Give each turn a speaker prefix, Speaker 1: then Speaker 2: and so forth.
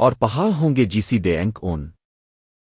Speaker 1: اور پہاڑ ہوں گے جیسی دے اینک اون۔